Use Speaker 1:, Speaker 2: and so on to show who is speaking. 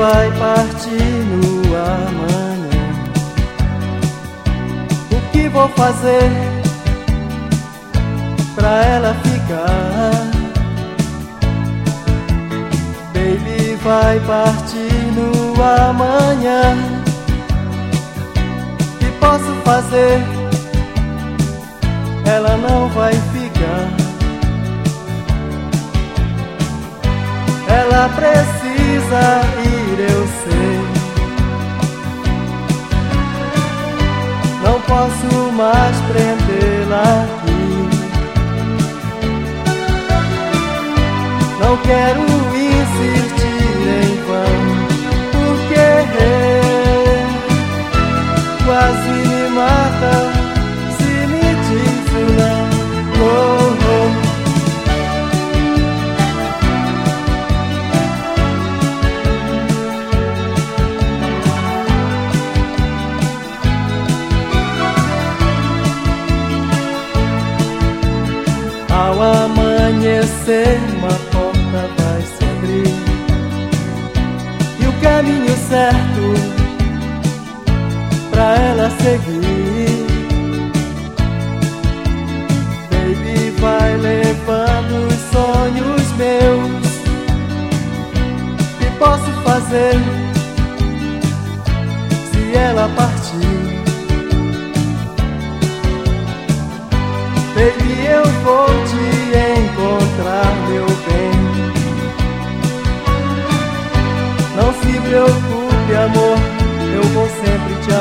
Speaker 1: vai partir no amanhã. O que vou fazer pra ela ficar? Baby vai partir no amanhã. O que posso fazer? Ela não vai ficar. Ela precisa mais prendê-la aqui. Não quero insistir uma porta vai se abrir e o caminho certo pra ela seguir. Baby vai levando os sonhos meus. Que posso fazer se ela partir? Baby, eu vou preocupe, amor, eu vou sempre te amar.